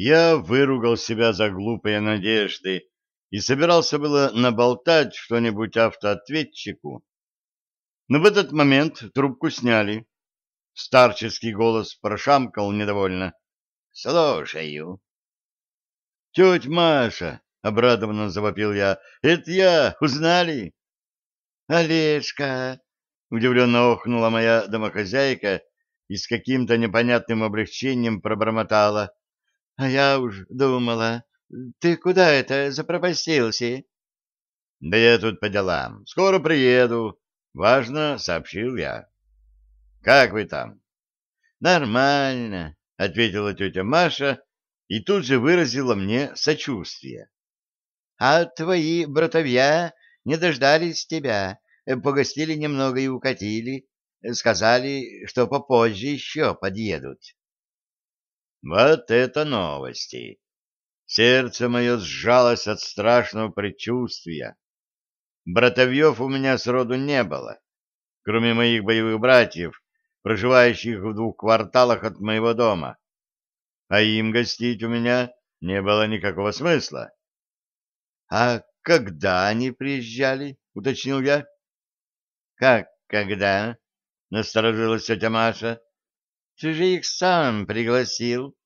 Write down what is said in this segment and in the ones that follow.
Я выругал себя за глупые надежды и собирался было наболтать что-нибудь автоответчику. Но в этот момент трубку сняли. Старческий голос прошамкал недовольно. — Слушаю. — Тетя Маша, — обрадованно завопил я, — это я, узнали? — Олежка, — удивленно охнула моя домохозяйка и с каким-то непонятным облегчением пробормотала. — А я уж думала, ты куда это запропастился? — Да я тут по делам. Скоро приеду. Важно, сообщил я. — Как вы там? — Нормально, — ответила тетя Маша и тут же выразила мне сочувствие. — А твои братовья не дождались тебя, погостили немного и укатили. Сказали, что попозже еще подъедут. Вот это новости! Сердце мое сжалось от страшного предчувствия. Братовьев у меня сроду не было, кроме моих боевых братьев, проживающих в двух кварталах от моего дома. А им гостить у меня не было никакого смысла. — А когда они приезжали? — уточнил я. — Как когда? — насторожилась тетя Маша. — Ты же их сам пригласил.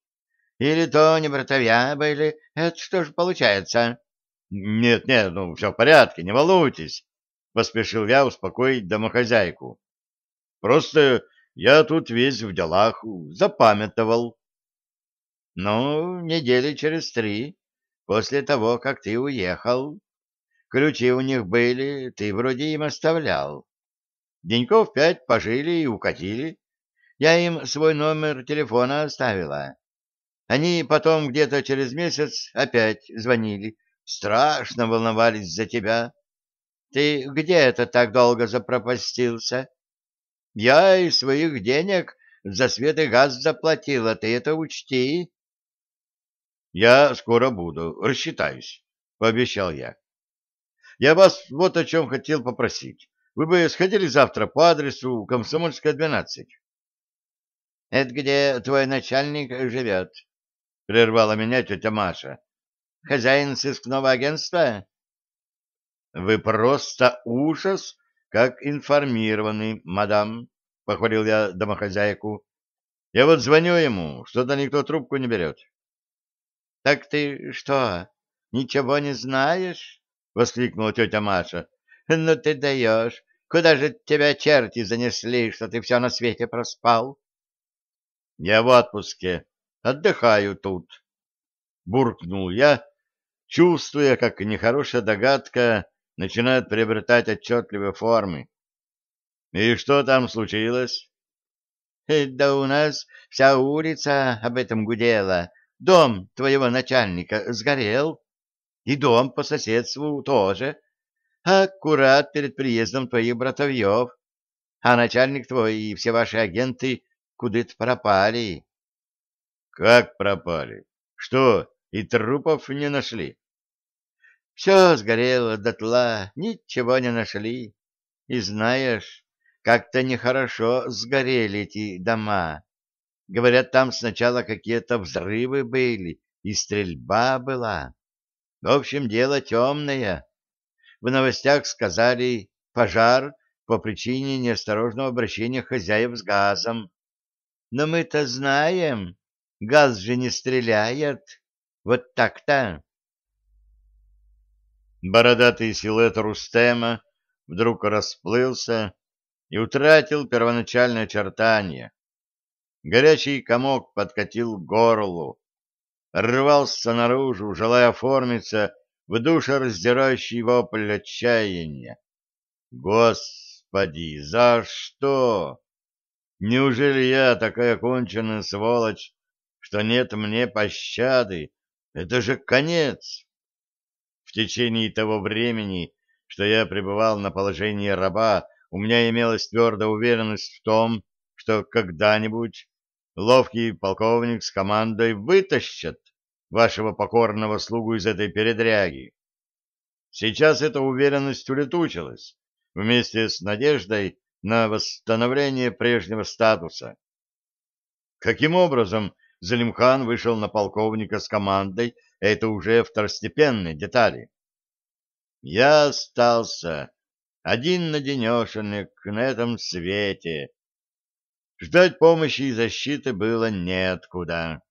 Или то не братовья были? Это что же получается? — Нет, нет, ну, все в порядке, не волнуйтесь, — поспешил я успокоить домохозяйку. — Просто я тут весь в делах запамятовал. — Ну, недели через три, после того, как ты уехал. Ключи у них были, ты вроде им оставлял. Деньков пять пожили и укатили. Я им свой номер телефона оставила. Они потом где-то через месяц опять звонили. Страшно волновались за тебя. Ты где это так долго запропастился? Я из своих денег за свет и газ заплатила, ты это учти. Я скоро буду, рассчитаюсь, пообещал я. Я вас вот о чем хотел попросить. Вы бы сходили завтра по адресу Комсомольская, 12. — Это где твой начальник живет? — прервала меня тетя Маша. — Хозяин сыскного агентства? — Вы просто ужас, как информированный, мадам, — похвалил я домохозяйку. — Я вот звоню ему, что-то никто трубку не берет. — Так ты что, ничего не знаешь? — воскликнула тетя Маша. — Ну ты даешь. Куда же тебя черти занесли, что ты все на свете проспал? — Я в отпуске, Отдыхаю тут. Буркнул я, чувствуя, как нехорошая догадка начинает приобретать отчетливые формы. И что там случилось? Э, да у нас вся улица об этом гудела. Дом твоего начальника сгорел, и дом по соседству тоже. Аккурат перед приездом твоих братовьев. А начальник твой и все ваши агенты куда-то пропали. Как пропали? Что, и трупов не нашли? Все сгорело дотла, ничего не нашли. И знаешь, как-то нехорошо сгорели эти дома. Говорят, там сначала какие-то взрывы были, и стрельба была. В общем, дело темное. В новостях сказали пожар по причине неосторожного обращения хозяев с газом. Но мы-то знаем, Газ же не стреляет. Вот так-то. Бородатый силуэт Рустема вдруг расплылся и утратил первоначальное очертание. Горячий комок подкатил к горлу, рвался наружу, желая оформиться в душераздирающий вопль отчаяния. Господи, за что? Неужели я, такая конченая сволочь, что нет мне пощады. Это же конец. В течение того времени, что я пребывал на положении раба, у меня имелась твердая уверенность в том, что когда-нибудь ловкий полковник с командой вытащат вашего покорного слугу из этой передряги. Сейчас эта уверенность улетучилась вместе с надеждой на восстановление прежнего статуса. Каким образом Залимхан вышел на полковника с командой, это уже второстепенные детали. Я остался один на денешенек на этом свете. Ждать помощи и защиты было неоткуда.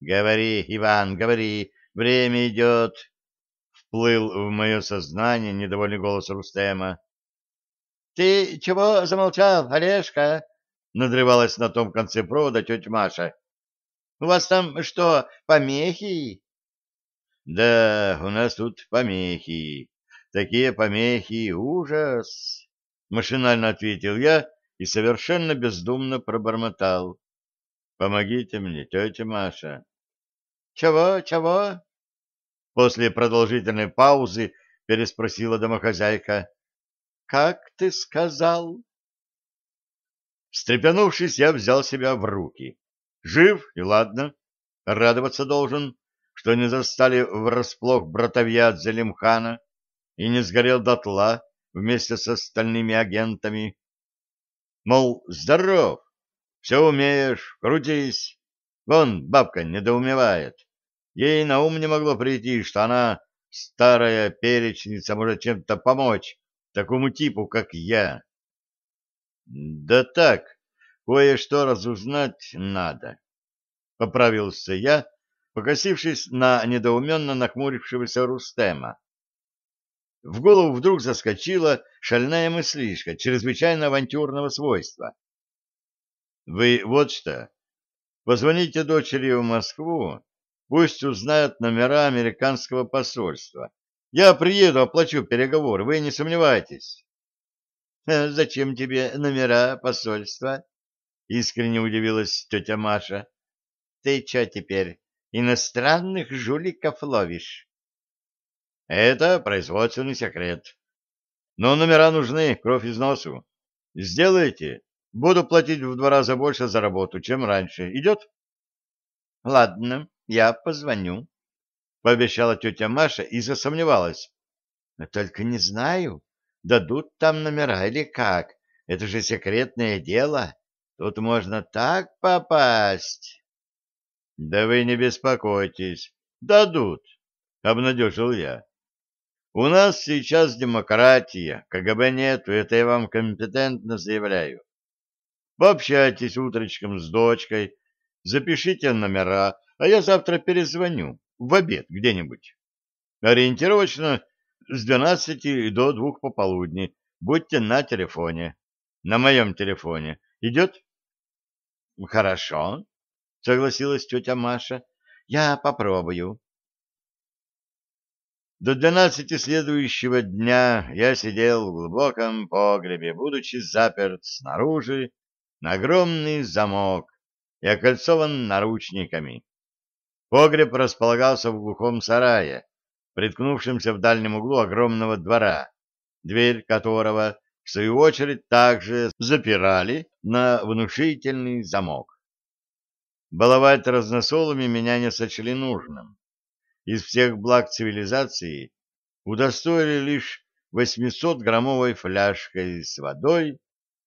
«Говори, Иван, говори, время идет!» Вплыл в мое сознание недовольный голос Рустема. «Ты чего замолчал, Олежка?» — надрывалась на том конце провода тетя Маша. «У вас там что, помехи?» «Да, у нас тут помехи. Такие помехи — ужас!» — машинально ответил я и совершенно бездумно пробормотал. «Помогите мне, тетя Маша». «Чего, чего?» После продолжительной паузы переспросила домохозяйка. Как ты сказал? Встрепенувшись, я взял себя в руки. Жив и ладно. Радоваться должен, что не застали врасплох братовья от Залимхана и не сгорел дотла вместе с остальными агентами. Мол, здоров, все умеешь, крутись. Вон бабка недоумевает. Ей на ум не могло прийти, что она, старая перечница, может чем-то помочь такому типу, как я. Да так, кое-что разузнать надо. Поправился я, покосившись на недоуменно нахмурившегося Рустема. В голову вдруг заскочила шальная мыслишка чрезвычайно авантюрного свойства. Вы вот что, позвоните дочери в Москву, пусть узнают номера американского посольства. Я приеду, оплачу переговоры, вы не сомневайтесь. «А — Зачем тебе номера посольства? — искренне удивилась тетя Маша. — Ты что теперь, иностранных жуликов ловишь? — Это производственный секрет. Но номера нужны, кровь из носу. Сделайте, буду платить в два раза больше за работу, чем раньше. Идет? — Ладно, я позвоню. — пообещала тетя Маша и засомневалась. — Только не знаю, дадут там номера или как. Это же секретное дело. Тут можно так попасть. — Да вы не беспокойтесь. Дадут, — обнадежил я. — У нас сейчас демократия, КГБ нету, это я вам компетентно заявляю. Пообщайтесь утречком с дочкой, запишите номера, а я завтра перезвоню в обед где-нибудь. Ориентировочно с двенадцати до двух пополудни. Будьте на телефоне. На моем телефоне. Идет? Хорошо, согласилась тетя Маша. Я попробую. До двенадцати следующего дня я сидел в глубоком погребе, будучи заперт снаружи на огромный замок и окольцован наручниками. Погреб располагался в глухом сарае, приткнувшемся в дальнем углу огромного двора, дверь которого, в свою очередь, также запирали на внушительный замок. Баловать разносолами меня не сочли нужным. Из всех благ цивилизации удостоили лишь 800-граммовой фляжкой с водой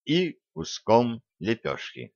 и куском лепешки.